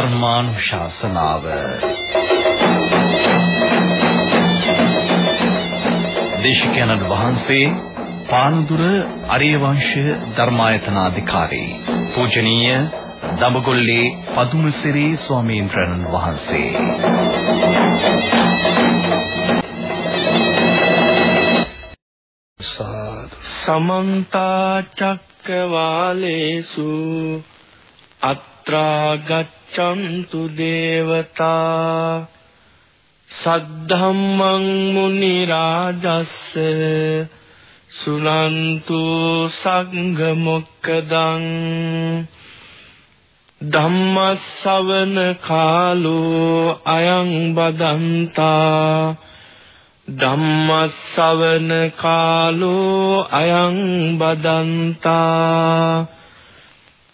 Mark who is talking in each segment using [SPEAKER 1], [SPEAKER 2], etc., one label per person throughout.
[SPEAKER 1] ධර්මානුශාසනාව. දේශකයන්න් වහන්සේ පානදුර අරියවංශ ධර්මායතනාධිකාරී පූජනීය දඹගොල්ලේ පදුමසිරි ස්වාමීන් වහන්සේ.
[SPEAKER 2] සමන්ත චක්කවාලේසු අත්‍රා ගච්ඡන්තු දේවතා සද්ධම්මං මුනි රාජස්ස සුනන්තු සංඝ මොක්කදං ධම්මස්සවන කාලෝ අයං බදන්තා ධම්මස්සවන කාලෝ අයං බදන්තා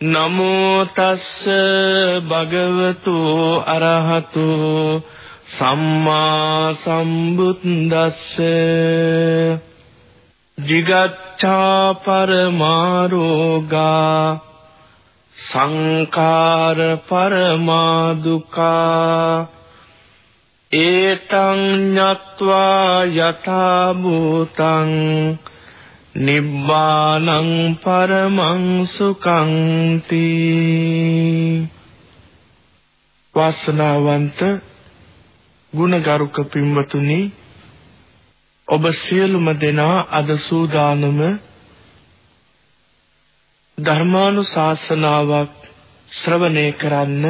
[SPEAKER 2] නමෝ තස්ස භගවතු අරහතු සම්මා සම්බුද්දස්ස jigacchā paramāroga සංඛාර පරමා දුකා ඒතං ඤත්වා යථා භූතං නිබ්බානං පරමං සුඛං තී වාසනාවන්ත ගුණගරුක පින්වතුනි ඔබ සියලුම දෙනා අද සූදානම ධර්මානුශාසනාවක් ශ්‍රවණය කරන්න.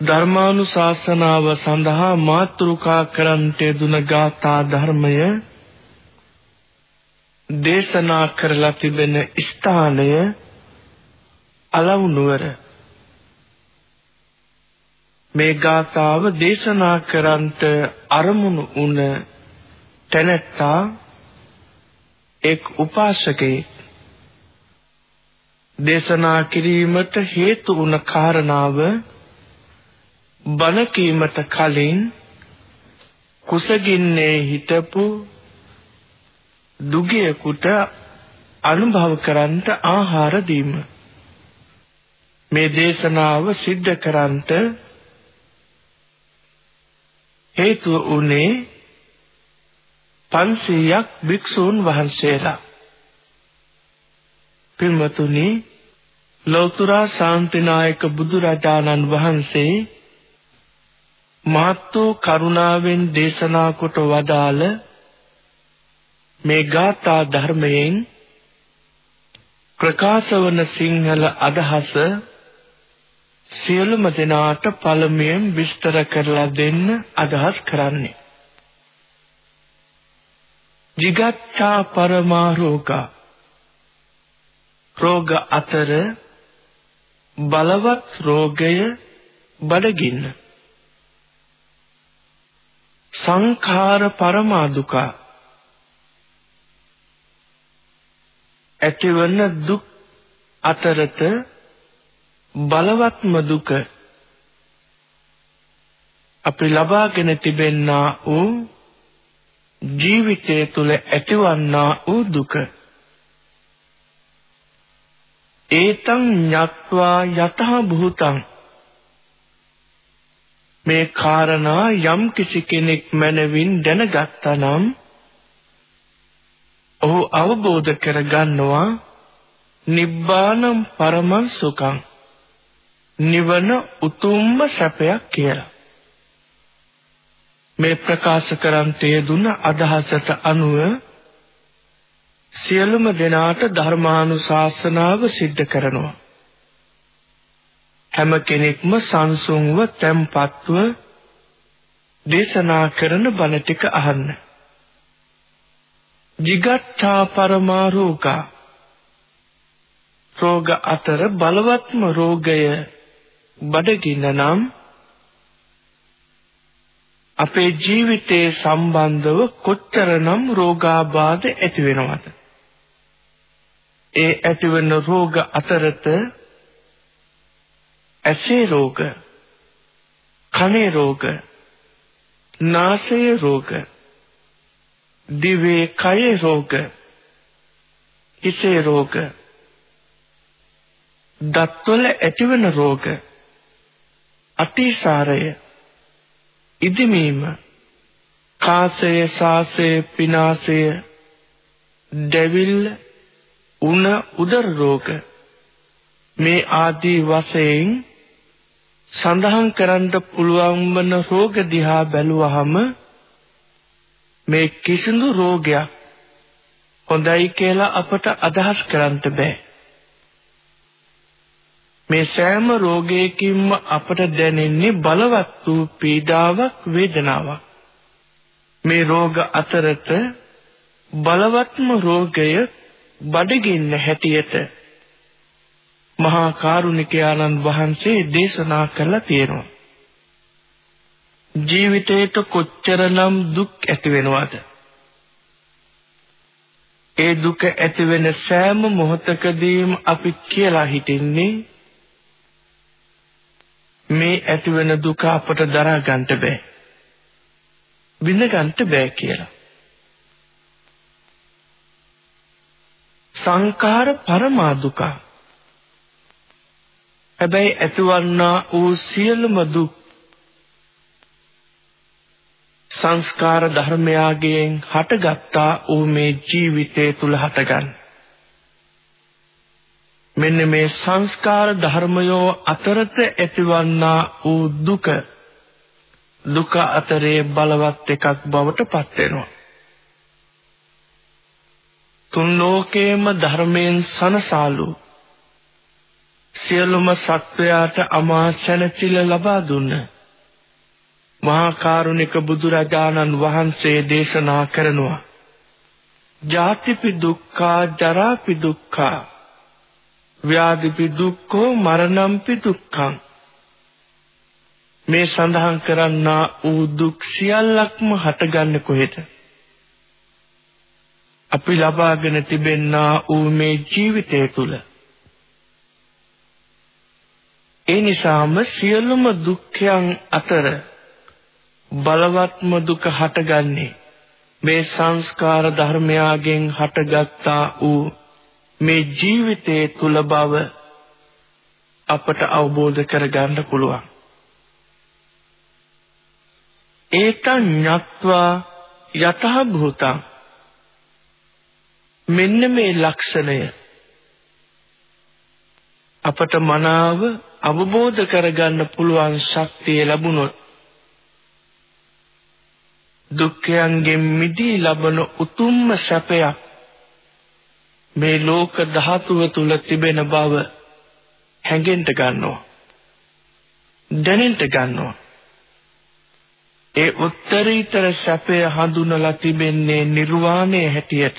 [SPEAKER 2] ධර්මානුශාසනාව සඳහා මාතෘකා කරන්ට දුන ගාථා ධර්මය දේශනා කරලා තිබෙන ස්ථානය අලවුනුවර. මේ ගාථාව දේශනා කරන්ට අරමුණු වුණ තැනැත්තා එක් උපාසකෙක් දේශනා කිරීමට හේතු වුණ කාරණාව බණ කීමට කලින් කුසගින්නේ හිටපු දුගියෙකුට අනුභව කරන්ට ආහාර දීම. මේ දේශනාව සිද්ධ කරන්ට හේතුව උනේ 500ක් භික්ෂූන් වහන්සේලා. පින්වතුනි ලෞතර ශාන්තිනායක බුදුරජාණන් වහන්සේ මහත්ෝ කරුණාවෙන් දේශනා කොට වදාළ මේ ගාථා ධර්මයෙන් ප්‍රකාශ වන සිංහල අදහස සියලුම දෙනාට පළමුවෙන් විස්තර කරලා දෙන්න අදහස් කරන්නේ. jigacchā paramā rෝගා රෝග අතර බලවත් රෝගය බඩගින්න සංඛාර පරමා ඇතිවන දුක් අතරත බලවත්ම දුක අපි ලබාගෙන තිබෙන්නා වූ ජීවිතය තුළ ඇතිවන්නා වූ දුක. ඒතං ඤත්වා යතහ භූතං. මේ කාරණා යම් කිසි කෙනෙක් මනවින් දැනගත්තා නම් ඔහු අවබෝධ කරගන්නවා නිබ්බානම් පරමං සුඛං. නිවන උතුම්ම සැපයක් කියලා. මේ ප්‍රකාශ කරන්තේ දුන අදහසට අනුව සියලුම දෙනාට ධර්මානුශාසනාව සිද්ධ කරනවා. හැම කෙනෙක්ම සංසුන්ව tempatව දේශනා කරන බණ ටික අහන්න. Jigacchā paramārūka රෝග අතර බලවත්ම රෝගය බඩගින්න නම් අපේ ජීවිතයේ සම්බන්ධව කොච්චරනම් රෝගාබාධ ඇති වෙනවද? ඒ ඇතිවන රෝග අතරත ඇසේ රෝග, කනේ රෝග, නාසයේ රෝග, දිවේ කයේ රෝග, හිසේ රෝග, දත්වල ඇතිවන රෝග, අතිසාරය, ඉදිමීම, කාසය, සාසය, පිනාසය, දෙවිල්ල, උණ උදර රෝග මේ ආදී වශයෙන් සඳහන් කරන්න පුළුවන් වන රෝග දිහා බැලුවහම මේ කිසිදු රෝගයක් හොඳයි කියලා අපට අදහස් කරන්න බෑ. මේ සෑම රෝගයකින්ම අපට දැනෙන්නේ බලවත් වූ පීඩාවක් වේදනාවක්. මේ රෝග අතරත බලවත්ම රෝගය බඩගින්න හැටියට මහා කාරුණික ආනන්ද වහන්සේ දේශනා කළා තියෙනවා. ජීවිතේට කොච්චරනම් දුක් ඇති වෙනවද? ඒ දුක ඇති වෙන සෑම මොහොතකදීම අපි කියලා හිටින්නේ මේ ඇති වෙන දුක අපට දරා ගන්න බෑ. විඳ ගන්න බෑ කියලා. සංඛාර පරමා දුකා හැබැයි ඇතිවන්නා වූ සියලුම දුක් සංස්කාර ධර්මයාගෙන් හටගත්තා වූ මේ ජීවිතය තුල හටගන්න. මෙන්න මේ සංස්කාර ධර්මයෝ අතරත ඇතිවන්නා වූ දුක දුක අතරේ බලවත් එකක් බවට පත් වෙනවා. තුන් ලෝකේම ධර්මයෙන් සනසාලු සියලුම සත්වයාට අමා සැනසෙල ලබා දුන්න මහා කරුණික බුදුරජාණන් වහන්සේ දේශනා කරනවා. ජාතිපි දුක්ඛා ජරාපි දුක්ඛා. ව්‍යාධිපි දුක්ඛෝ මරණම්පි දුක්ඛං. මේ සඳහන් කරන්නා ඌ දුක් සියල්ලක්ම හටගන්නේ කොහෙද? අපි ලබාගෙන තිබෙනා ඌ මේ ජීවිතය තුළ. ඒ නිසාම සියලුම දුක්ඛයන් අතර බලවත්ම දුක හටගන්නේ මේ සංස්කාර ධර්මයාගෙන් හටගත්තා වූ මේ ජීවිතයේ තුල බව අපට අවබෝධ කරගන්න පුළුවන්. ඒතං ඤත්වා යතහ භූතං මෙන්න මේ ලක්ෂණය අපට මනාව අවබෝධ කරගන්න පුළුවන් ශක්තිය ලැබුණොත් දුක්ඛයන්ගෙන් මිදී ලබන උතුම්ම සැපයක් මේ ලෝක ධාතුව තුල තිබෙන බව හැඟෙන්න ගන්නවා. දැනෙන්න ගන්නවා. ඒ උත්තරීතර සැපය හඳුනලා තිබෙන්නේ නිර්වාණය හැටියට.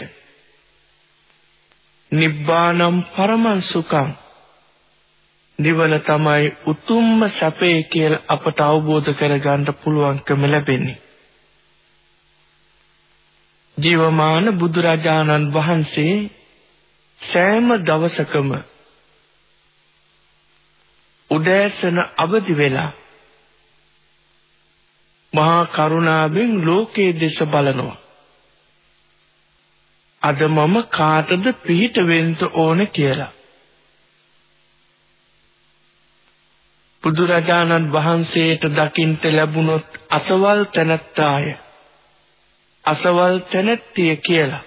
[SPEAKER 2] නිබ්බානම් පරමං සුඛං. නිවන තමයි උතුම්ම සැපේ කියලා අපට අවබෝධ කරගන්න පුළුවන්කම ලැබෙන්නේ. ජීවමාන බුදුරජාණන් වහන්සේ සෑම දවසකම උදෑසන අවදි වෙලා මහා කරුණාවෙන් ලෝකයේ දෙස බලනවා. අද මම කාටද පිහිට වෙන්න ඕන කියලා. බුදුරජාණන් වහන්සේට දකින්ට ලැබුණොත් අසවල් තැනැත්තාය අසවල් තැනැත්තිය කියලා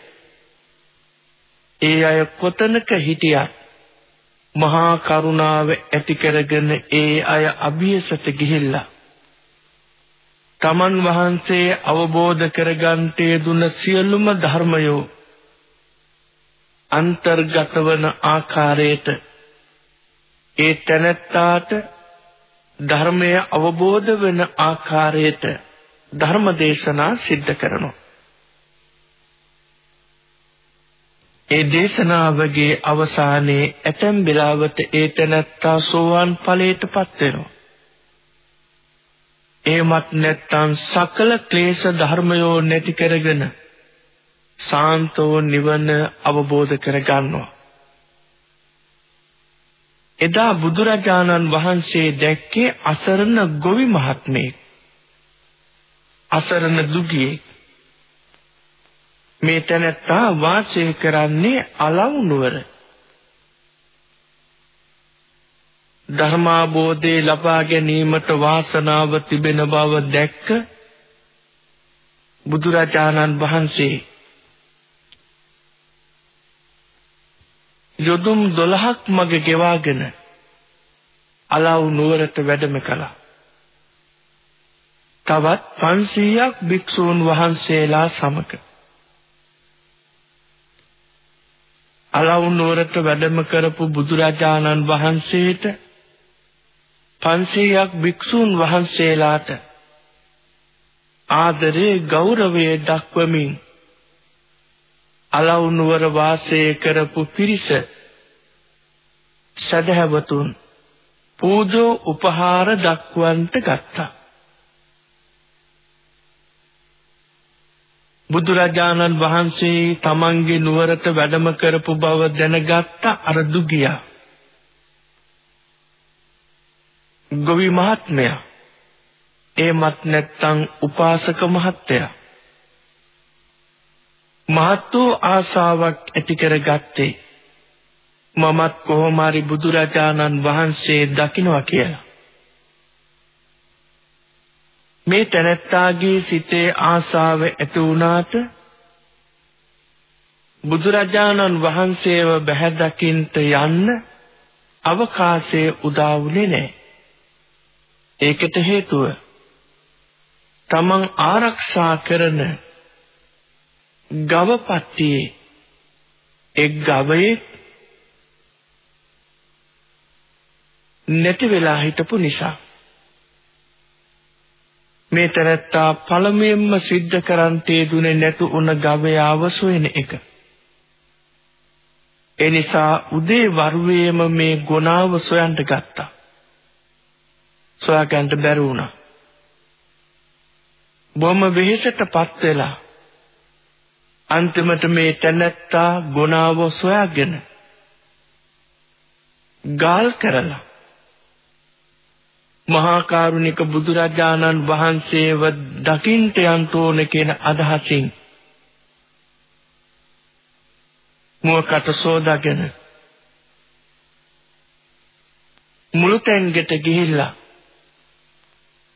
[SPEAKER 2] ඒ අය කොතනක හිටියත් මහා කරුණාව ඇති කරගෙන ඒ අය අභියසට ගිහිල්ලා තමන් වහන්සේ අවබෝධ කරගන්ට දුන සියලුම ධර්මයෝ අන්තර්ගත වන ආකාරයට ඒ තැනැත්තාට ධර්මය අවබෝධ වෙන ආකාරයට ධර්ම දේශනා සිද්ධ කරනවා. ඒ දේශනාවගේ අවසානයේ ඇතැම් වෙලාවට ඒ තැනැත්තා සෝවාන් ඵලයටපත් වෙනවා. එහෙමත් නැත්නම් සකල ක්ලේශ ධර්මයෝ නැති කරගෙන සාන්තව නිවන අවබෝධ කරගන්නවා. එදා බුදුරජාණන් වහන්සේ දැක්කේ අසරණ ගොවි මහත්මයෙක්. අසරණ දුගියෙක්. මේ තැනැත්තා වාසය කරන්නේ අලව් නුවර. ධර්මාබෝධය ලබා ගැනීමට වාසනාව තිබෙන බව දැක්ක බුදුරජාණන් වහන්සේ යොදුම් 12ක් මග ගෙවාගෙන අලව් නුවරට වැඩම කළා. තවත් 500ක් භික්ෂූන් වහන්සේලා සමග අලව් නුවරට වැඩම කරපු බුදුරජාණන් වහන්සේට 500ක් භික්ෂූන් වහන්සේලාට ආදරේ ගෞරවය දක්වමින් අලව් නුවර වාසය කරපු පිරිස සදහවතුන් පූජෝ උපහාර දක්වන්ට ගත්තා. බුදුරජාණන් වහන්සේ තමන්ගේ නුවරට වැඩම කරපු බව දැනගත්ත අර දුගියා ගොවි මහත්මයා එමත් නැත්තම් උපාසක මහත්තයා මහත් වූ ආසාවක් ඇති කරගත්තේ මමත් කොහොම හරි බුදුරජාණන් වහන්සේ දකින්නවා කියලා. මේ තැනැත්තාගේ සිතේ ආසාව ඇති වුණාට බුදුරජාණන් වහන්සේව බැහැ දකින්ට යන්න අවකාශය උදා වුණේ නැහැ. ඒකට හේතුව තමන් ආරක්ෂා කරන ගවපට්ටියේ එක් ගවයේ නැති වෙලා හිටපු නිසා මේ තරත්තා පළමුවෙන්ම සිද්ධ කරන්තේ දුනේ නැතු උන ගවයාව සොයන එක. ඒ නිසා උදේ වරුවේම මේ ගොනාව සොයන්න ගත්තා. සොයාගන්න බැරි වුණා. බොම්ම වෙහෙසටපත් වෙලා අන්තිමට මේ තැනැත්තා ගොනාව සොයාගෙන ගාල් කරලා මහා කරුණික බුදුරජාණන් වහන්සේව දකින්ට යන්න ඕන කියන අදහසින් මුවකට සෝදාගෙන මුළු තැන්ගෙට ගිහිල්ලා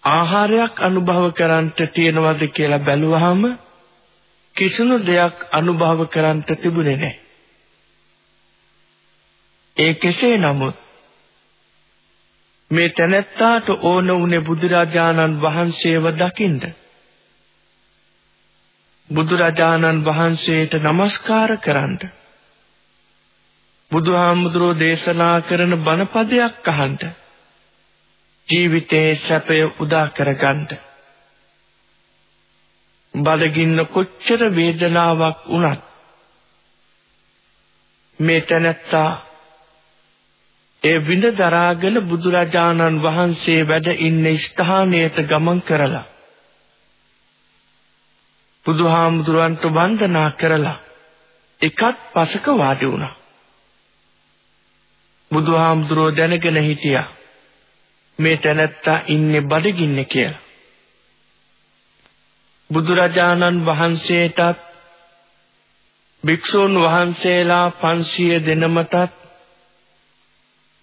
[SPEAKER 2] ආහාරයක් අනුභව කරන්ට තියෙනවද කියලා බැලුවහම කිසිදු දෙයක් අනුභව කරන්ට තිබුණේ නැහැ. ඒ කෙසේ නමුත් මේ තැනැත්තාට ඕන උනේ බුදුරජාණන් වහන්සේව දකින්න. බුදුරජාණන් වහන්සේට নমස්කාර කරන්න. බුදුහාමුදුරෝ දේශනා කරන බණපදයක් අහන්න. ජීවිතයේ සැපය උදා කරගන්න. බඩගින්න කොච්චර වේදනාවක් වුණත් මේ තැනැත්තා ඒ විඳ දරාගෙන බුදුරජාණන් වහන්සේ වැඩ ඉන්න ස්ථානයට ගමන් කරලා බුදුහාමුදුරන්ට වන්දනා කරලා එකත් පසක වාඩි වුණා. බුදුහාමුදුරෝ දැනගෙන හිටියා මේ තැනැත්තා ඉන්නේ බඩගින්නේ කියලා. බුදුරජාණන් වහන්සේටත් භික්ෂූන් වහන්සේලා 500 දෙනමටත්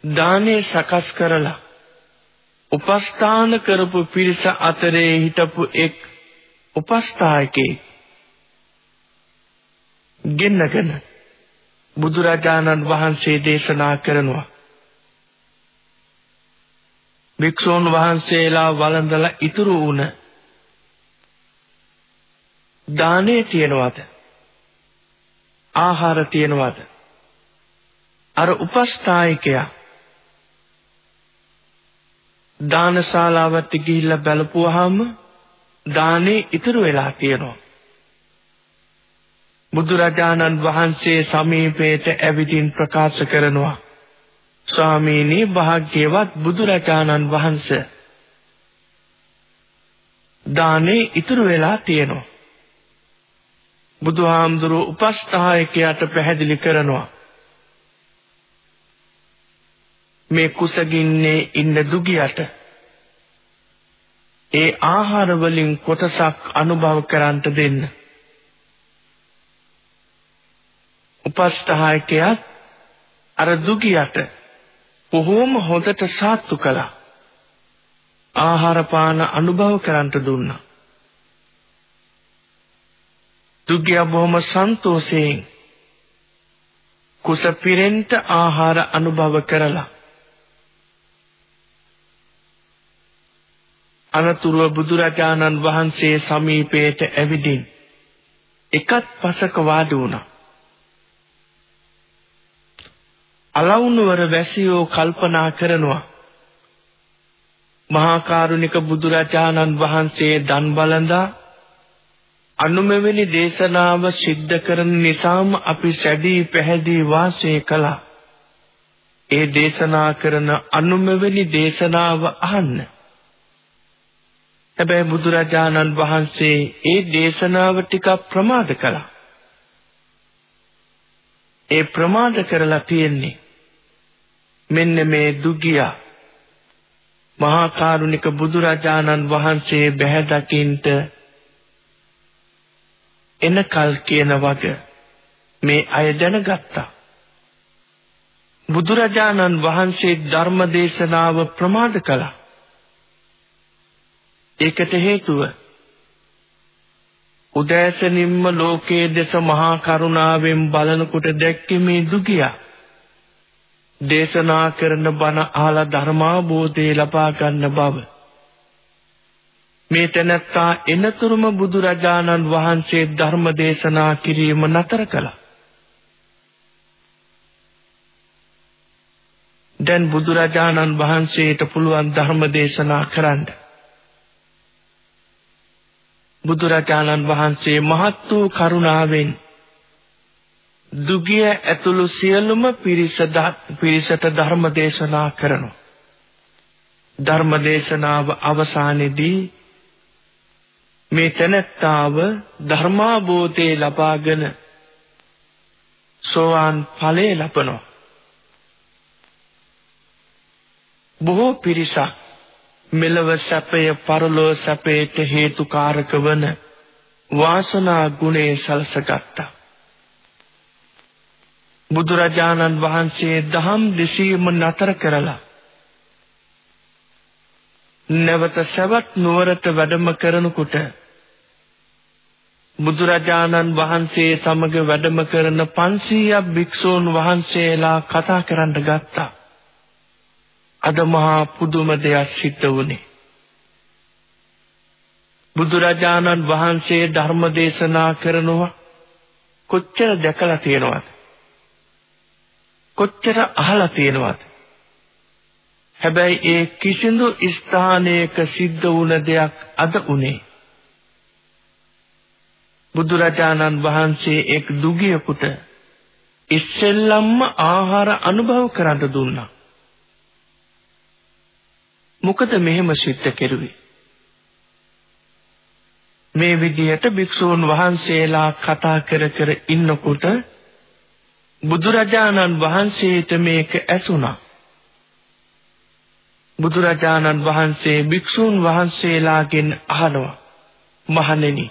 [SPEAKER 2] දානේ සකස් කරලා උපස්ථාන කරපු පිරිස අතරේ හිටපු එක් උපස්ථායකේ ගෙන්නගෙන බුදුරජාණන් වහන්සේ දේශනා කරනවා. භික්ෂූන් වහන්සේලා වළඳලා ඉතුරු වුණ දානේ තියනවාද? ආහාර තියනවාද? අර උපස්ථායකයා දානශාලාවට ගිහිල්ලා බලපුවාම දානේ ඉතුරු වෙලා තියෙනවා. බුදුරජාණන් වහන්සේ සමීපයට ඇවිදින් ප්‍රකාශ කරනවා. ස්වාමීනි භාග්‍යවත් බුදුරජාණන් වහන්සේ දානේ ඉතුරු වෙලා තියෙනවා. බුදුහාමුදුරුව උපස්ථායකයාට පැහැදිලි කරනවා. මේ කුසගින්නේ ඉන්න දුගියට ඒ ආහාර වලින් කොටසක් අනුභව කරන්ට දෙන්න. උපස්ථායකයා අර දුගියට බොහෝම හොඳට සාත්තු කළා. ආහාර පාන අනුභව කරන්ට දුන්නා. දුගිය බොහොම සන්තෝෂයෙන් කුස පිරෙන්ට ආහාර අනුභව කරලා අනතුරුව බුදුරජාණන් වහන්සේ සමීපයට ඇවිදින් එකත් පසක වාඩි වුණා. අලවුනුවර වැසියෝ කල්පනා කරනවා මහා කරුණික බුදුරජාණන් වහන්සේ දන් බලඳා අනුමෙවැනි දේශනාව සිද්ධ කරන නිසාම අපි සැදී පැහැදී වාසය කළා. ඒ දේශනා කරන අනුමෙවැනි දේශනාව අහන්න. හැබැයි බුදුරජාණන් වහන්සේ ඒ දේශනාව ටිකක් ප්‍රමාද කළා. ඒ ප්‍රමාද කරලා තියෙන්නේ මෙන්න මේ දුගියා මහා කරුණික බුදුරජාණන් වහන්සේ බැහැ දකින්ට එනකල් කියන වග මේ අය දැනගත්තා. බුදුරජාණන් වහන්සේ ධර්ම දේශනාව ප්‍රමාද කළා. ඒකට හේතුව උදෑසනින්ම ලෝකයේ දෙස මහා කරුණාවෙන් බලනකොට දැක්කේ මේ දුගියා. දේශනා කරන බණ අහලා ධර්මාබෝධය ලබා ගන්න බව. මේ තැනැත්තා එනතුරුම බුදුරජාණන් වහන්සේ ධර්ම දේශනා කිරීම නතර කළා. දැන් බුදුරජාණන් වහන්සේට පුළුවන් ධර්ම දේශනා කරන්න. බුදුරජාණන් වහන්සේ මහත් වූ කරුණාවෙන් දුගිය ඇතුළු සියලුම පිරිස පිරිසට ධර්ම දේශනා කරනවා. ධර්ම දේශනාව අවසානයේදී මේ තැනැත්තාව ධර්මාබෝධය ලබාගෙන සෝවාන් ඵලය ලබනවා. බොහෝ පිරිසක් මෙලව සැපය පරලෝ සැපයට හේතුකාරක වන වාසනා ගුණේ සලසගත්තා. බුදුරජාණන් වහන්සේ දහම් දෙසීම නතර කරලා නැවත සවැත් නුවරට වැඩම කරනකොට බුදුරජාණන් වහන්සේ සමග වැඩම කරන 500ක් භික්ෂූන් වහන්සේලා කතා කරන්න ගත්තා. අද මහා පුදුම දෙයක් සිද්ධ වුණේ. බුදුරජාණන් වහන්සේ ධර්ම දේශනා කරනවා කොච්චර දැකලා තියෙනවද? කොච්චර අහලා තියෙනවද? හැබැයි ඒ කිසිදු ස්ථානයක සිද්ධ වුණ දෙයක් අද උනේ. බුදුරජාණන් වහන්සේ එක් දුගියෙකුට ඉස්සෙල්ලම්ම ආහාර අනුභව කරන්න දුන්නා. මොකද මෙහෙම සිද්ධ කෙරුවේ? මේ විදිහට භික්ෂූන් වහන්සේලා කතා කර කර ඉන්නකොට බුදුරජාණන් වහන්සේට මේක ඇසුණා. බුදුරජාණන් වහන්සේ භික්ෂූන් වහන්සේලාගෙන් අහනවා මහණෙනි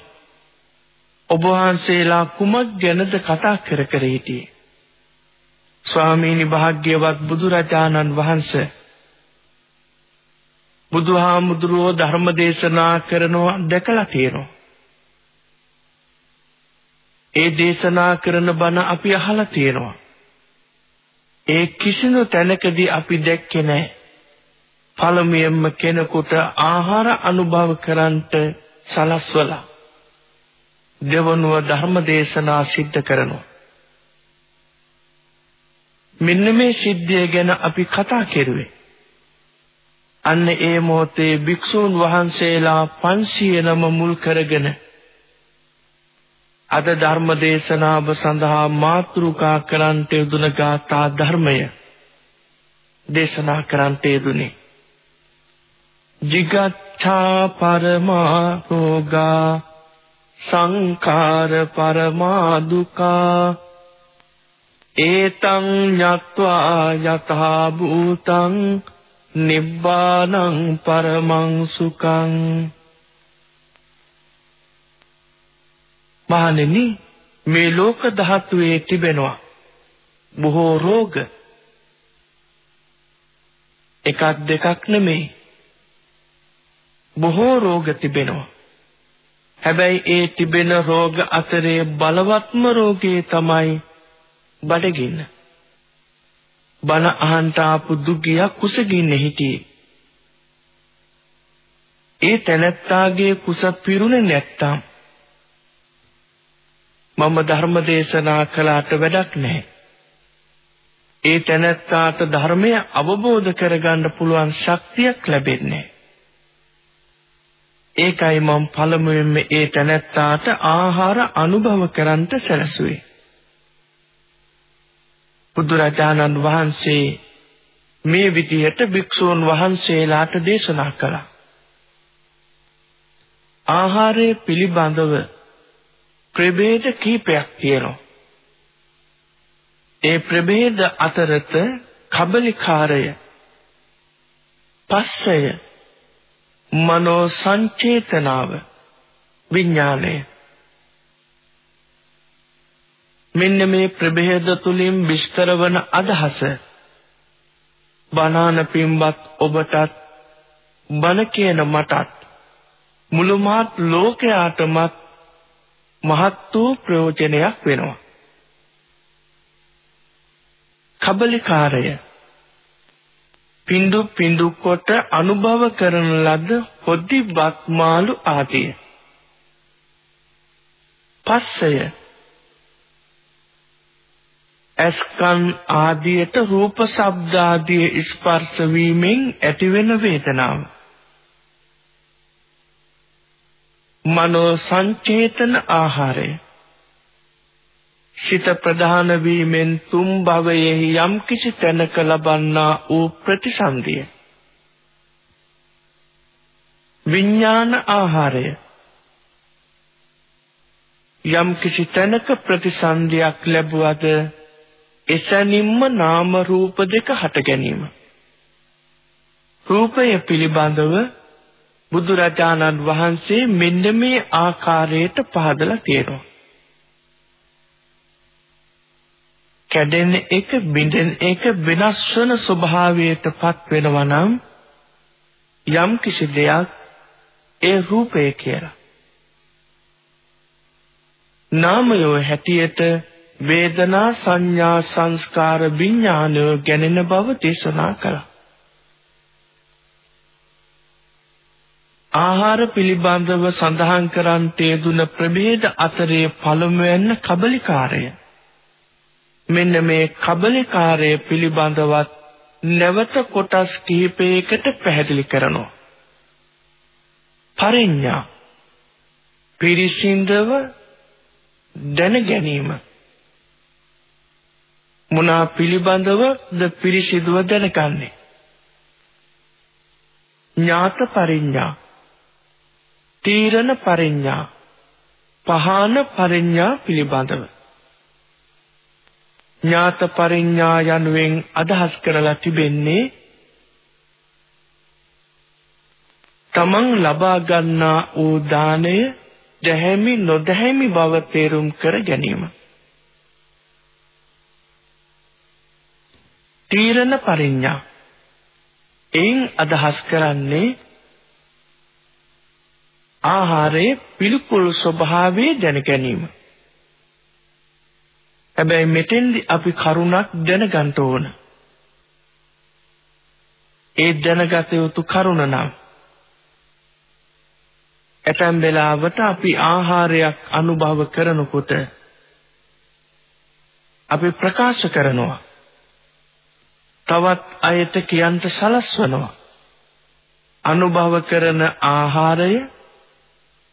[SPEAKER 2] ඔබ වහන්සේලා කුමක් ගැනද කතා කර කර සිටියේ ස්වාමීනි භාග්‍යවත් බුදුරජාණන් වහන්සේ බුදුහාමුදුරුවෝ ධර්ම දේශනා කරනවා දැකලා තියෙනවා. ඒ දේශනා කරන බණ අපි අහලා තියෙනවා. ඒ කිසිදු තැනකදී අපි දැක්කේ නැහැ. පළමුවෙන්ම කෙනෙකුට ආහාර අනුභව කරන්ට සලස්වලා දෙවනුව ධර්ම දේශනා සිද්ධ කරනවා. මෙන්න මේ සිද්ධිය ගැන අපි කතා කෙරුවේ. අන්න ඒ මොහොතේ භික්ෂූන් වහන්සේලා 500 නම මුල් කරගෙන අද ධර්ම දේශනාව සඳහා මාතෘකා කරන්ට යුතුන ගාථා ධර්මය දේශනා කරන්ට යෙදුනේ jigaccha පච්චා පරමා රෝගා සංඛාර පරමා දුකා ඒතං යත්වා යතහා භූතං නිබ්බානං පරමං සුඛං. මහණෙනි මේ ලෝක ධාතුවේ තිබෙනවා බොහෝ රෝග. එකක් දෙකක් නෙමෙයි. බොහෝ රෝග තිබෙනවා. හැබැයි ඒ තිබෙන රෝග අතරේ බලවත්ම රෝගේ තමයි බඩගින්න. බන අහන්ට ආපු දුගිය කුසගින්නේ හිටියේ. ඒ තැනැත්තාගේ කුස පිරුණේ නැත්තම් මම ධර්ම දේශනා කළාට වැඩක් නැහැ. ඒ තැනැත්තාට ධර්මය අවබෝධ කරගන්න පුළුවන් ශක්තියක් ලැබෙන්නේ ඒකයි මම පළමුවෙන්ම ඒ තැනැත්තාට ආහාර අනුභව කරන්ට සැලසුවේ. බුදුරජාණන් වහන්සේ මේ විදිහට භික්ෂූන් වහන්සේලාට දේශනා කළා. ආහාරය පිළිබඳව ප්‍රභේද කීපයක් තියෙනවා. ඒ ප්‍රභේද අතරත කබලිකාරය පස්සය මනෝ සංචේතනාව විඥානය මෙන්න මේ ප්‍රභේද තුලින් විස්තර වන අදහස බණාන පින්වත් ඔබටත් බණ කියන මටත් මුළු මාත් ලෝකයාටමත් මහත් වූ ප්‍රයෝජනයක් වෙනවා. කබලිකාරය පින්දු පින්දු කොට අනුභව කරන ලද හොද්දිවත් මාළු ආදිය. පස්සය ඇස්කන් ආදියට රූප ශබ්ද ආදී ස්පර්ශ වීමෙන් ඇතිවෙන වේදනාව. මනෝ සංචේතන ආහාරය. සිත ප්‍රධාන වීමෙන් තුන් භවයේ යම් කිසි තැනක ලබන්නා වූ ප්‍රතිසන්දිය. විඥාන ආහාරය. යම් කිසි තැනක ප්‍රතිසන්දියක් ලැබුවද එසැනින්ම නාම රූප දෙක හට ගැනීම. රූපය පිළිබඳව බුදුරජාණන් වහන්සේ මෙන්න මේ ආකාරයට පහදලා තියෙනවා. කැඩෙන එක බිඳෙන එක වෙනස් වන ස්වභාවයටපත් වෙනවා නම් යම් කිසි දෙයක් ඒ රූපය කියලා. නාමය හැටියට වේදනා සංඥා සංස්කාර විඥාන ගැනෙන බව දේශනා කළා. ආහාර පිළිබඳව සඳහන් කරන්තේ දුන ප්‍රභේද අතරේ පළමුවෙන් කබලිකාරය. මෙන්න මේ කබලිකාරය පිළිබඳවත් නැවත කොටස් කිහිපයකට පැහැදිලි කරනවා. පරිඥා පිරිසිඳව දැන ගැනීම මොනා පිළිබඳවද පිරිසිදුව දැනගන්නේ. ඥාත පරිඥා තීරණ පරිඥා පහාන පරිඥා පිළිබඳව. ඥාත පරිඥා යනුවෙන් අදහස් කරලා තිබෙන්නේ තමන් ලබා ගන්නා වූ දාණය දැහැමි නොදැහැමි බව තේරුම් කර ගැනීම. තීරණ පරිඥා එයින් අදහස් කරන්නේ ආහාරයේ පිළිකුල් ස්වභාවය දැන ගැනීම. හැබැයි මෙතෙන්දි අපි කරුණක් දැනගන්න ඕන. ඒ දැනගත යුතු කරුණ නම් ඇතැම් වෙලාවට අපි ආහාරයක් අනුභව කරනකොට අපි ප්‍රකාශ කරනවා තවත් අයට කියන්ට සලස්වනවා. අනුභව කරන ආහාරය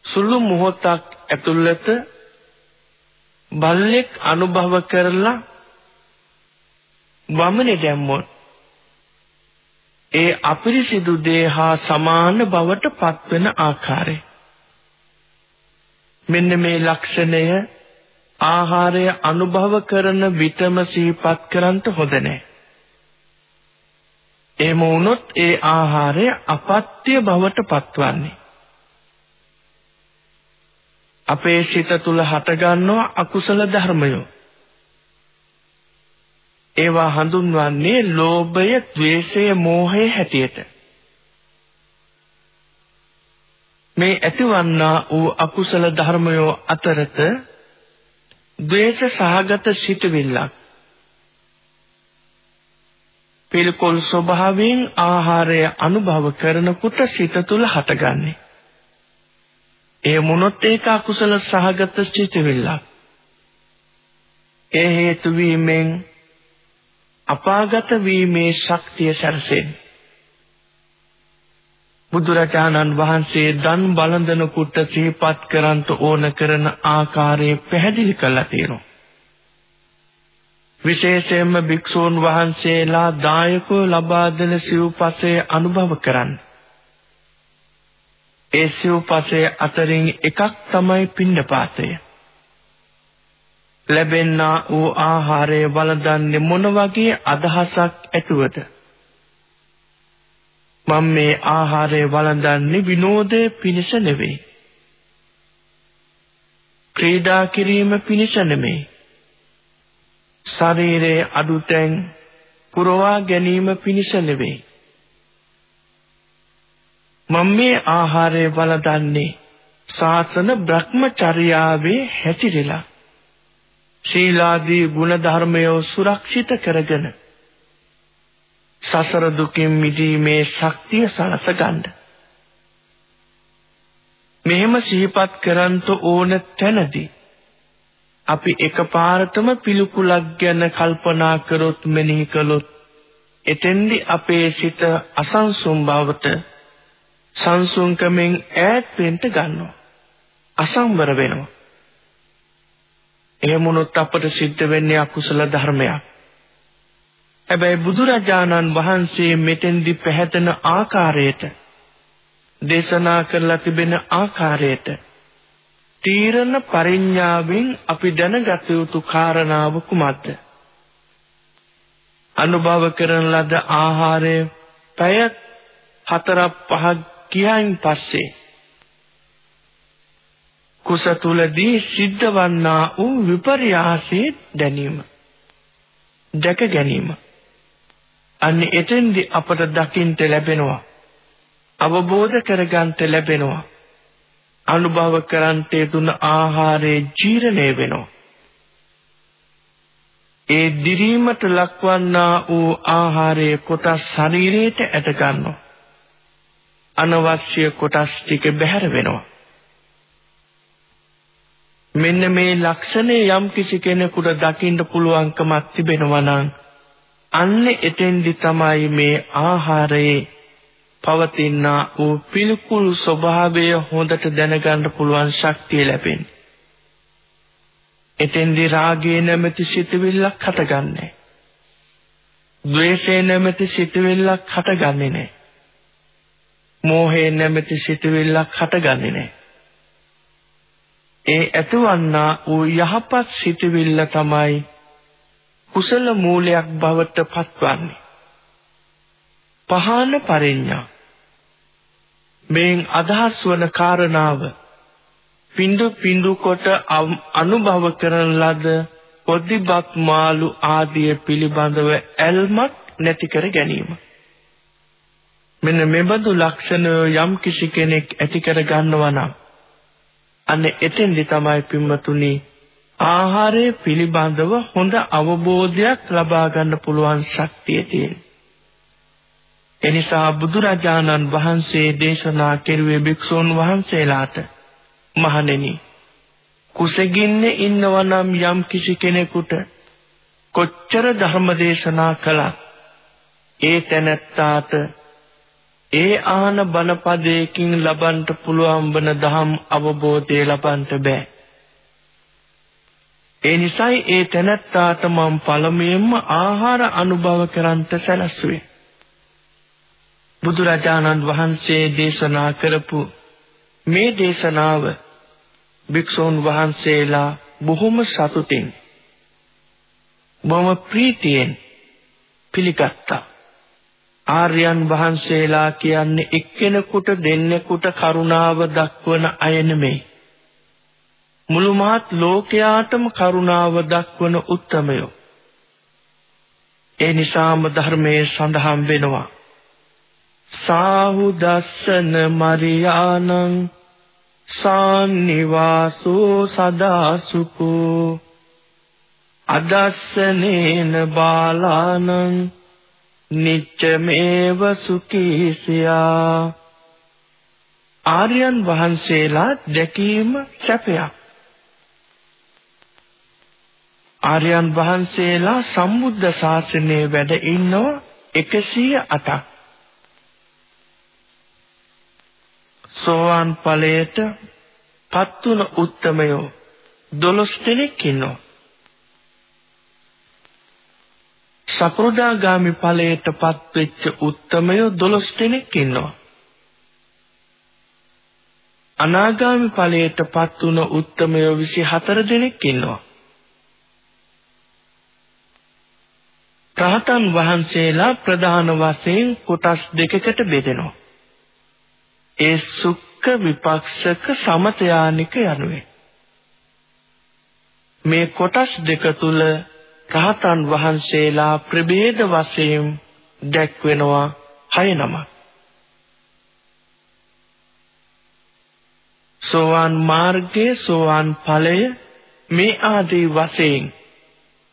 [SPEAKER 2] සුළු මොහොතක් ඇතුළත බල්ලෙක් අනුභව කරලා වමනේ දැම්මොත් ඒ අපිරිසිදු දේ හා සමාන බවට පත්වෙන ආකාරය. මෙන්න මේ ලක්ෂණය ආහාරය අනුභව කරන විටම සිහිපත් කරන්ට හොඳ නැහැ. එහෙම වුණොත් ඒ ආහාරය අපත්‍ය බවට පත්වන්නේ. අපේ සිත තුල හටගන්නවා අකුසල ධර්මයෝ. ඒවා හඳුන්වන්නේ ලෝභය, ద్వේෂය, මෝහය හැටියට. මේ ඇතිවන්නා වූ අකුසල ධර්මයෝ අතරත ද්වේෂ සහගත සිටවිල්ලක් පිළිකොල් ස්වභාවයෙන් ආහාරය අනුභව කරනකොට සිත තුළ හටගන්නේ. ඒ මොනොත් ඒක අකුසල සහගත සිටවිල්ලක්. ඒ හේතු වීමෙන් අපාගත වීමේ ශක්තිය සැරසෙන්නේ. බුදුරජාණන් වහන්සේ දන් බලඳන කුට සිහිපත් කරන්ට ඕන කරන ආකාරය පැහැදිලි කරලා තියෙනවා. විශේෂයෙන්ම භික්ෂූන් වහන්සේලා දායකව ලබා දෙන සිව්පසය අනුභව කරන්න. ඒ සිව්පසය අතරින් එකක් තමයි පිණ්ඩපාතය. ලැබෙන්නා වූ ආහාරය වළඳන්නේ මොන වගේ අදහසක් ඇතුවද? මම මේ ආහාරය වළඳන්නේ විනෝදයේ පිණිස නෙවෙයි. ක්‍රීඩා කිරීම පිණිස නෙමෙයි. ශරීරයේ අඩුතෙන් පුරවා ගැනීම පිණිස නෙවෙයි. මම මේ ආහාරය වළඳන්නේ ශාසන බ්‍රහ්මචර්යාවේ හැසිරෙලා ශීලාදී ගුණ ධර්මය සුරක්ෂිත කරගෙන සසර දුකින් මිදීමේ ශක්තිය සලස ගන්න. මෙහෙම සිහිපත් කරන්ත ඕන තැනදී අපි එකපාරටම පිළිකුලක් ගැන කල්පනා කරොත් මෙනෙහි කළොත් එතෙන්දි අපේ සිත අසංසුම් බවට සංසුන්කමෙන් ඈත් වෙන්න ගන්නවා. අසම්බර වෙනවා. එහෙමුණොත් අපට සිද්ධ වෙන්නේ අකුසල ධර්මයක්. හැබැයි බුදුරජාණන් වහන්සේ මෙතෙන්දි පැහැදෙන ආකාරයට දේශනා කරලා තිබෙන ආකාරයට තීරණ පරිඥාවෙන් අපි දැනගත යුතු කාරණාව කුමක්ද? අනුභව කරන ලද ආහාරය පැය හතරක් පහක් ගියයින් පස්සේ කුස තුලදී සිද්ධ වන්නා වූ විපර්යාසයේ දැනීම දැක ගැනීම අන්න එතෙන්දී අපට දකින්ට ලැබෙනවා අවබෝධ කරගන්නට ලැබෙනවා අනුභව කරන්ට දුන ආහාරයේ ජීර්ණය වෙනවා. ඒ දිරීමට ලක්වන්නා වූ ආහාරයේ කොටස් ශරීරයට ඇට ගන්නවා. අනවශ්‍ය කොටස් ටික බැහැර වෙනවා. මෙන්න මේ ලක්ෂණය යම් කිසි කෙනෙකුට දකින්න පුළුවන්කමක් තිබෙනවා නම් අන්න එතෙන්දි තමයි මේ ආහාරයේ පවතින වූ පිළිකුල් ස්වභාවය හොඳට දැනගන්න පුළුවන් ශක්තිය ලැබෙන්නේ. එතෙන්දි රාගයේ නැමැති සිතුවිල්ලක් හටගන්නේ. ද්වේෂයේ නැමැති සිතුවිල්ලක් හටගන්නේ නැහැ. මෝහයේ නැමැති සිතුවිල්ලක් හටගන්නේ නැහැ. ඒ ඇතිවන්නා වූ යහපත් සිතවිල්ල තමයි කුසල මූලයක් බවට පත්වන්නේ. පහන පරිඥා මෙන් අදහස් වන කාරණාව පින්දු පින්දු කොට අනුභව කරන ලද පොදිබත් මාළු ආදිය පිළිබඳව ඇල්මක් නැති කර ගැනීම. මෙන්න මෙබඳු ලක්ෂණ යම් කිසි කෙනෙක් ඇති කර ගන්නවා නම් අන්න එතෙන්දි තමයි පින්වතුනි ආහාරය පිළිබඳව හොඳ අවබෝධයක් ලබා ගන්න පුළුවන් ශක්තිය තියෙන්නේ. එනිසා බුදුරජාණන් වහන්සේ දේශනා කෙරුවේ භික්ෂූන් වහන්සේලාට මහණෙනි කුසගින්නේ ඉන්නවා නම් යම් කිසි කෙනෙකුට කොච්චර ධර්ම දේශනා කළත් ඒ තැනැත්තාට ඒ ආහන බණපදයකින් ලබන්න පුළුවන් වන දහම් අවබෝධය ලබන්න බෑ. ඒ නිසායි ඒ තැනැත්තාට මම පළමුවෙන්ම ආහාර අනුභව කරන්ට සැලසුවේ. බුදුරජාණන් වහන්සේ දේශනා කරපු මේ දේශනාව භික්ෂූන් වහන්සේලා බොහොම සතුටින් බොහොම ප්‍රීතියෙන් පිළිගත්තා. ආර්යයන් වහන්සේලා කියන්නේ එක්කෙනෙකුට දෙන්නෙකුට කරුණාව දක්වන අය නෙමෙයි. මුළු මහත් ලෝකයාටම කරුණාව දක්වන උත්තමයෝ. ඒ නිසාම ධර්මයේ සඳහන් වෙනවා. සාහු දස්සන මරියානං සාන්නිවාසෝ සදාසුකෝ. අදස්සනේන බාලානං නිච්චමේව සුඛීසියා. ආර්යයන් වහන්සේලා දැකීම සැපයක්. ආර්යයන් වහන්සේලා සම්බුද්ධ ශාසනයේ වැඩ ඉන්නව 108ක් සෝවාන් ඵලයට පත් වුණ උත්තමයෝ 12 දෙනෙක් ඉන්නවා. සකෘදාගාමි ඵලයට පත් වෙච්ච උත්තමයෝ 12 දෙනෙක් ඉන්නවා. අනාගාමි ඵලයට පත් වුණ උත්තමයෝ 24 දෙනෙක් ඉන්නවා. රහතන් වහන්සේලා ප්‍රධාන වශයෙන් කොටස් දෙකකට බෙදෙනවා. ඒ සුක්ඛ විපක්ෂක සමතයානික යනුවෙන්. මේ කොටස් දෙක තුල රහතන් වහන්සේලා ප්‍රභේද වශයෙන් දැක්වෙනවා හය නමක්. සෝවාන් මාර්ගයේ සෝවාන් ඵලය මේ ආදී වශයෙන්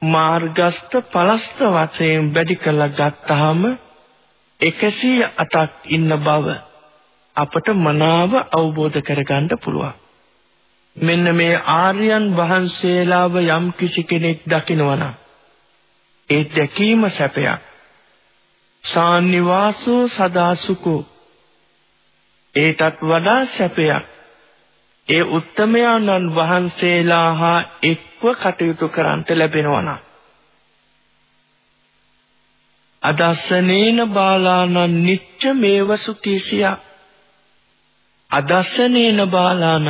[SPEAKER 2] මාර්ගස්ත පලස්ත වශයෙන් වැඩි කළ ගත්තාම 108ක් ඉන්න බව අපට මනාව අවබෝධ කරගන්න පුළුවන්. මෙන්න මේ ආර්යයන් වහන්සේලාව යම් කිසි කෙනෙක් දකිනවා ඒ දැකීම සැපයක්. සාන්නිවාසෝ සදාසුකෝ ඒටත් වඩා සැපයක්. ඒ උත්තමයන්න් වහන්සේලා හා එක්ව කටයුතු කරන්ට ලැබෙනවා නම් අදස්සනේන බාලානං නිච්ච මේව සුඛීසියා අදස්සනේන බාලානං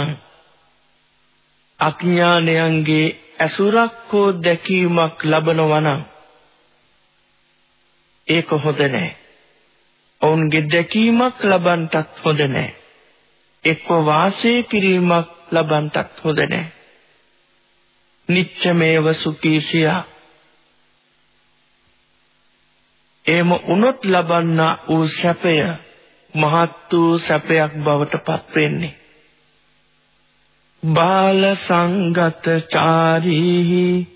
[SPEAKER 2] අඥානයන්ගේ ඇසුරක් හෝ දැකීමක් ලබනවා නම් ඒක හොඳ නැහැ. ඔවුන්ගේ දැකීමක් ලබන්නටත් හොඳ නැහැ. එක්ව වාසය කිරීමක් ලබන්නටත් හොඳ නැහැ. නිච්චමේව සුඛීසියා එම උනොත් ලබන්නා වූ සැපය මහත් වූ සැපයක් බවට පත් වෙන්නේ. බාල සංගත චාරීහි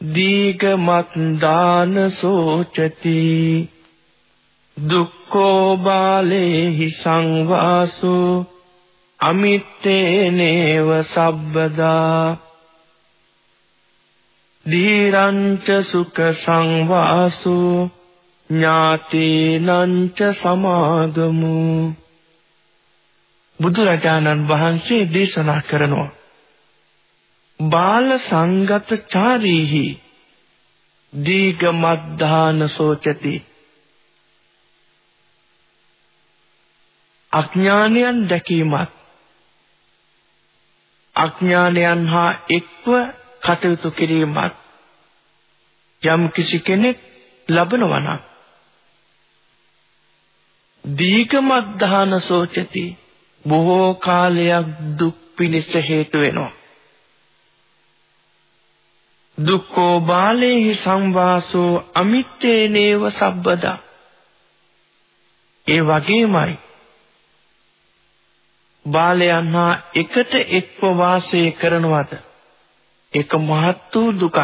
[SPEAKER 2] දීගමත් දාන සෝචති. දුක්ඛෝ බාලේහි සංවාසෝ අමිත්තේනේව සබ්බදා. දීරංච සුඛ සංවාසෝ ඥාතීනංච සමාගමු. බුදුරජාණන් වහන්සේ දේශනා කරනවා. බාල සංගත චාරීහි දීග මද්ධාන සෝචති. අඥානයන් දැකීමත් අඥානයන් හා එක්ව කටයුතු කිරීමත් යම් කිසි කෙනෙක් ලබනවා නම් දීගමද්ධාන සෝචති. බොහෝ කාලයක් දුක් පිණිස හේතු වෙනවා. දුක්ඛෝ බාලේහි සංවාසෝ අමිත්තේනේව සබ්බදා. ඒ වගේමයි. බාලයන් හා එකට එක්ව වාසය කරනවද? ඒක මහත් වූ දුකක්.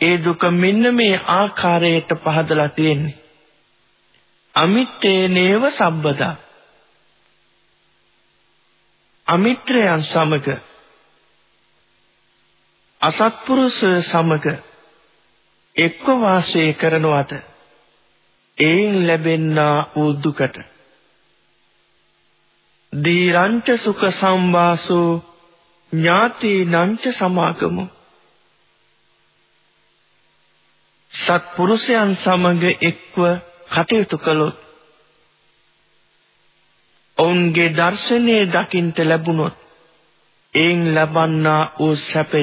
[SPEAKER 2] ඒ දුක මෙන්න මේ ආකාරයට පහදලා තියෙන්නේ. අමිත්තේ නේව සම්බදා. අමිත්‍රයන් සමග අසත්පුරුෂ සමග එක්ව වාසය කරනවට එයින් ලැබෙන්නා වූ දුකට. දීරංච සුඛ සම්වාසෝ ඥාතිනංච සමාගමු. සත්පුරුෂයන් සමග එක්ව කටයුතු කළොත් ඔවුන්ගේ දර්ශනයේ දකින්ට ලැබුණොත් එයින් ලබන්නා වූ සැපය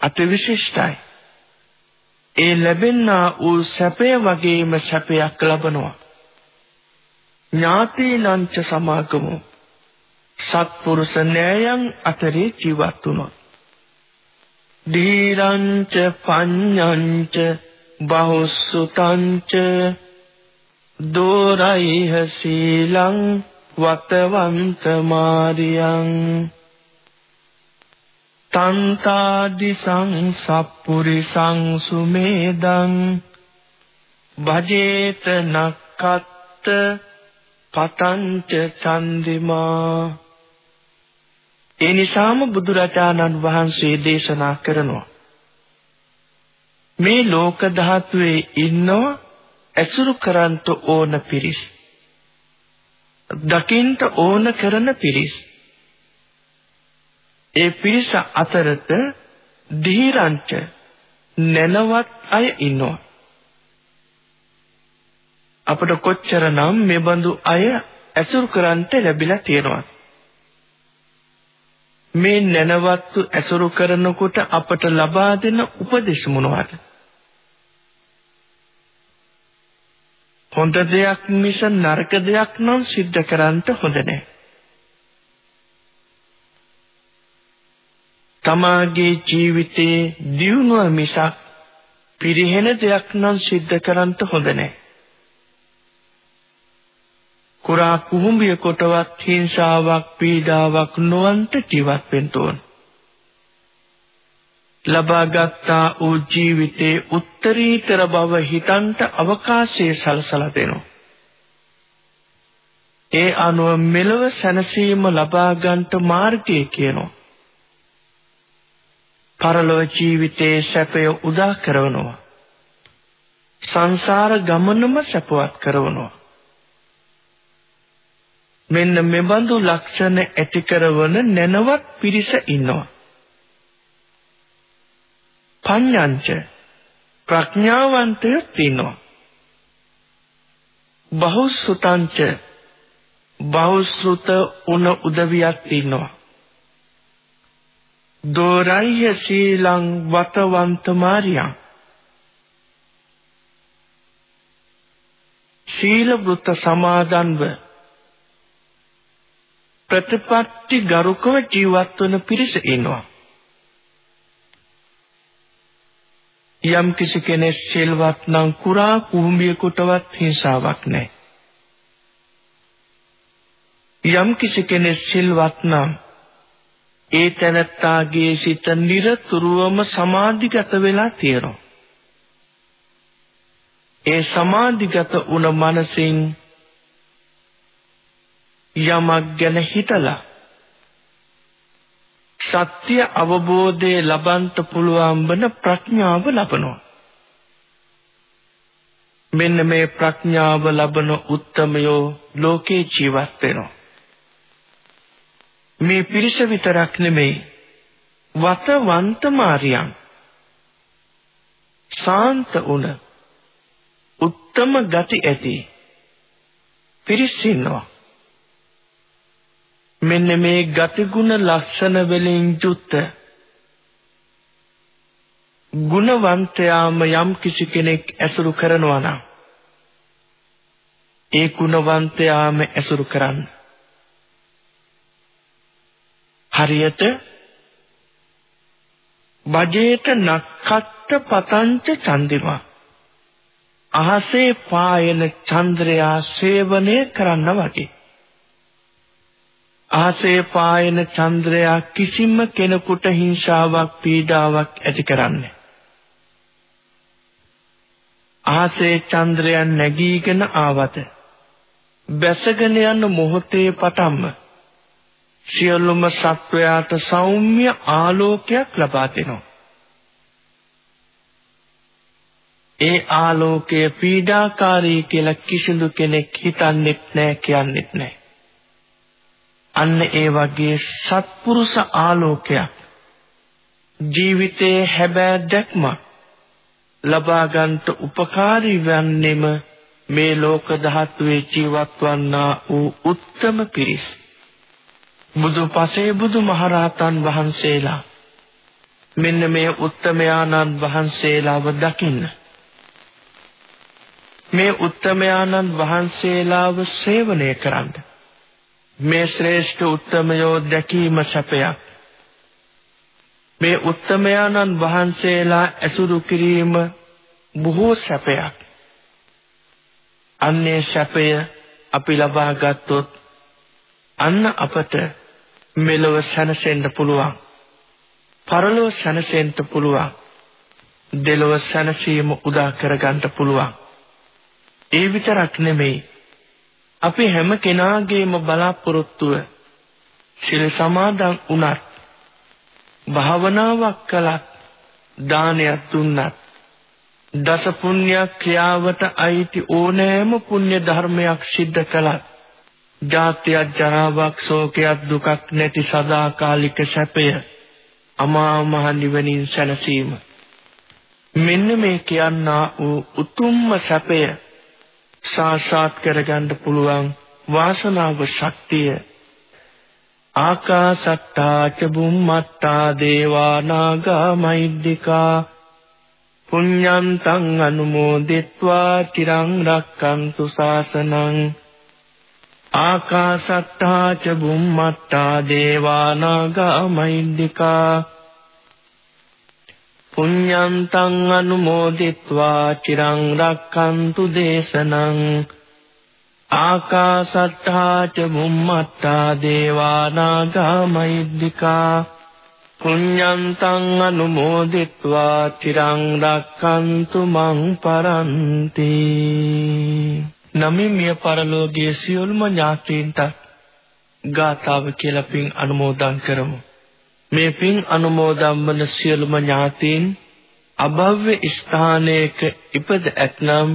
[SPEAKER 2] අතිවිශිෂ්ටයි. ඒ ලැබෙන්නා වූ සැපය වගේම සැපයක් ලබනවා. ඥාතීනංච සමාගමෝ සත්පුරුෂ නෑයන් අතරේ ජීවත් වුණොත් ධීරංච පඤ්ඤංච බහුසුතංච දෝරයිහ සීලං වතවන්ත මාරියං තන්තාදි සංසප්පුරිසං සුමේදං භජේත නක්කත් පතංච චන්දිමා ඒ නිසාම බුදුරජාණන් වහන්සේ දේශනා කරනවා. මේ ලෝක ධාතුවේ ඉන්නව ඇසුරු කරන්ට ඕන පිරිස්. දකින්ට ඕන කරන පිරිස්. ඒ පිරිස අතරත ධීරංච නැනවත් අය ඉන්නවා. අපට කොච්චරනම් මේ බඳු අය ඇසුරු කරන්ට ලැබිලා තියෙනවද මේ නැනවත්තු ඇසුරු කරනකොට අපට ලබා දෙන උපදෙස් මොනවද? හොඳ දෙයක් මිස නරක දෙයක් නම් සිද්ධ කරන්න හොඳ නැහැ. තමාගේ ජීවිතේ දියුණුව මිසක් පිරිහෙන දෙයක් නම් සිද්ධ කරන්න හොඳ නැහැ. කුරා කුහුඹිය කොටවත් හිංසාවක් පීඩාවක් නොවන්ත ජීවත් වෙන්න ඕන. ලබාගත්තා වූ ජීවිතේ උත්තරීතර බව හිතන්ට අවකාශය සලසලා දෙනවා. ඒ අනුව මෙලව සැනසීම ලබා ගන්නට මාර්ගය කියනවා. පරලොව ජීවිතයේ සැපය උදා කරනවා. සංසාර ගමනම සැපවත් කරනවා. මෙන්න මෙබඳු ලක්ෂණ ඇති කරවන නැනවත් පිරිස ඉන්නවා. පඤ්ඤංච ප්‍රඥාවන්තයෝ ඉන්නවා. බහුසුතංච බහුසුත උන උදවියක් ඉන්නවා. දෝරයිය සීලං වතවන්ත මාරියා සීල වෘත සමාදන්ව ප්‍රතිපත්ති ගරුකව ජීවත් වන පිරිස ඉන්නවා. යම් කිසි කෙනෙක් සිල්වත් නම් කුරා කුඹියකටවත් හිංසාවක් නැහැ. යම් කිසි කෙනෙක් සිල්වත් නම් ඒ තැනත්තාගේ සිත නිරතුරුවම සමාධිගත වෙලා තියෙනවා. ඒ සමාධිගත වුණ මනසින් යමක් ගැන හිතලා සත්‍ය අවබෝධය ලබන්ට පුළුවන් වන ප්‍රඥාව ලබනවා. මෙන්න මේ ප්‍රඥාව ලබන උත්තමයෝ ලෝකේ ජීවත් වෙනවා. මේ පිරිස විතරක් නෙමෙයි වතවන්ත මාරියන් සාන්ත උන උත්තම ගති ඇති පිරිස් ඉන්නවා. මෙන්න මේ ගතිගුණ ලක්ෂණ වලින් යුක්ත ගුණවන්තයාම යම් කිසි කෙනෙක් ඇසුරු කරනවා නම් ඒ ගුණවන්තයාම ඇසුරු කරන්න. හරියට බජේට නක්කත්ත පතංච චන්දිමා. අහසේ පායන චන්ද්‍රයා සේවනය කරන්න වගේ. ආසේ පායන චන්ද්‍රයා කිසිම කෙනෙකුට හිංසාවක් පීඩාවක් ඇති කරන්නේ. ආසේ චන්ද්‍රයන් නැගීගෙන ආවත. බැසගෙන යන මොහොතේ පටන්ම සියලුම සත්වයාට සෞම්‍ය ආලෝකයක් ලබා දෙනවා. ඒ ආලෝකය පීඩාකාරී කියලා කිසිදු කෙනෙක් හිතන්නේත් නැහැ කියන්නේත් නැහැ අන්න ඒ වගේ සත්පුරුෂ ආලෝකයක් ජීවිතයේ හැබෑ දැක්මක් ලබා ගන්නට උපකාරී වන්නේම මේ ලෝක ධාතුවේ ජීවත් වන්නා වූ උත්තම පිරිස්. බුදු පසේ බුදු මහරහතන් වහන්සේලා මෙන්න මේ උත්තමයාණන් වහන්සේලාව දකින්න. මේ උත්තමයාණන් වහන්සේලාව සේවනය කරන්න. මේ ශ්‍රේෂ්ඨ උත්තමයෝ දැකීම සැපයක්. මේ උත්තමයාණන් වහන්සේලා ඇසුරු කිරීම බොහෝ සැපයක්. අන්නේ සැපය අපි ලබා ගත්තොත් අන්න අපට මෙලොව සැනසෙන්න පුළුවන්. පරලොව සැනසෙන්න පුළුවන්. දෙලොව සැනසීම උදා කරගන්න පුළුවන්. ඒ විතරක් නෙමෙයි. අපි හැම කෙනාගේම බලාපොරොත්තුව සිල් සමාදන් වුණත් භාවනාවක් කළත් දානයක් දුන්නත් දස පුණ්‍ය ක්‍රියාවට අයිති ඕනෑම පුණ්‍ය ධර්මයක් සිද්ධ කළත් ජාත්‍යයක් ජරාවක් ශෝකයක් දුකක් නැති සදාකාලික සැපය අමා මහ නිවනින් සැනසීම. මෙන්න මේ කියන්නා වූ උතුම්ම සැපය සාසාත් කරගන්න පුළුවන් වාසනාව ශක්තිය. ආකාසට්ටා ච බුම්මත්තා දේවා නාග මෛද්దికා පුඤ්ඤන්තං අනුමෝදිත්වා চিරං රක්칸තු සාසනං ආකාසට්ටා ච බුම්මත්තා දේවා නාග මෛද්దికා පුඤ්ඤන්තං අනුමෝදිत्वा චිරං රක්ඛන්තු දේශනං ආකාසත්තා ච බුම්මත්තා දේවා නාග මහිද්దికා පුඤ්ඤන්තං අනුමෝදිत्वा චිරං රක්ඛන්තු මං පරන්ති නමිමිය පරලෝකයේ සියලුම ඥාතීන්ට ගාතාව කියලා පින් අනුමෝදන් කරමු. මේ පින් අනුමෝදන් වන සියලුම ඥාතීන් අභව්‍ය ස්ථානයක ඉපද ඇතනම්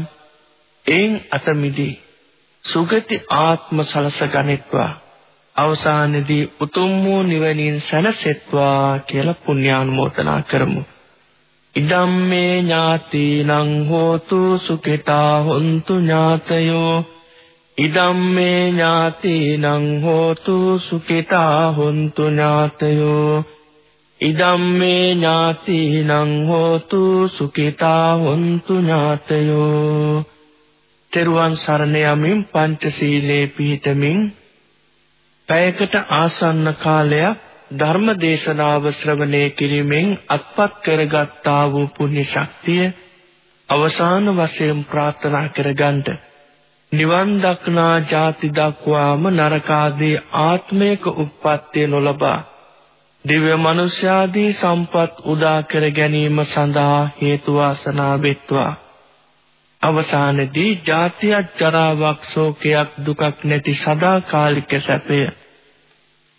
[SPEAKER 2] එයින් අත මිදී සුගති ආත්ම සලස ගනිත්වා. අවසානයේදී උතුම් වූ නිවනින් සැනසෙත්වා කියලා පුණ්‍යානුමෝදනා කරමු. ඉදම්මේ ඥාතිනං හෝතු සුඛිතා හොන්තු ඥාතයෝ ඉදම්මේ ඥාතිනං හෝතු සුඛිතා හොන්තු ඥාතයෝ. ඉදම්මේ ඥාතිනං හෝතු සුඛිතා හොන්තු ඥාතයෝ. තෙරුවන් සරණ යමින් පංචශීලයේ පිහිටමින් පැයකට ආසන්න කාලයක් ධර්ම දේශනාව ශ්‍රවණය කිරීමෙන් අත්පත් කරගත්තා වූ පුණ්‍ය ශක්තිය අවසාන වශයෙන් ප්‍රාර්ථනා කරගන්නට නිවන් දක්නා ජාති දක්වාම නරකාදී ආත්මයක උප්පත්තිය නොලබා දිව්‍ය මනුෂ්‍යාදී සම්පත් උදා කර ගැනීම සඳහා හේතු වාසනා වෙත්වා. අවසානයේදී ජාතියක් ජරාවක් ශෝකයක් දුකක් නැති සදාකාලික සැපය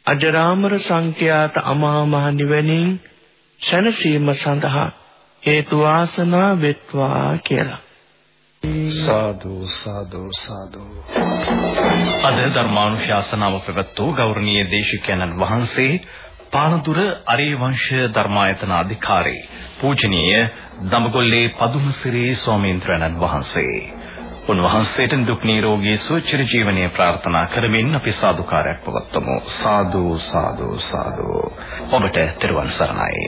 [SPEAKER 2] අජරාමර සංඛ්‍යාත අමා මහ නිවනින් සැනසීම සඳහා හේතු වාසනා වෙත්වා කියලා.
[SPEAKER 1] සාදු සාදු සාදු. අද ධර්මානුශාසනාව පැවැත්වූ ගෞරවනීය දේශිකයන්න් වහන්සේ පානදුර අරියවංශ ධර්මායතන අධිකාරී පූජනීය දඹගොල්ලේ පදුමසිරි ස්වාමීන් වහන්සේ. උන්වහන්සේට දුක් නිරෝගී සුවචිර ජීවනයේ ප්‍රාර්ථනා කරමින් අපි සාදුකාරයක් පවත්වමු. සාදු සාදු සාදු. ඔබට තෙරුවන් සරණයි.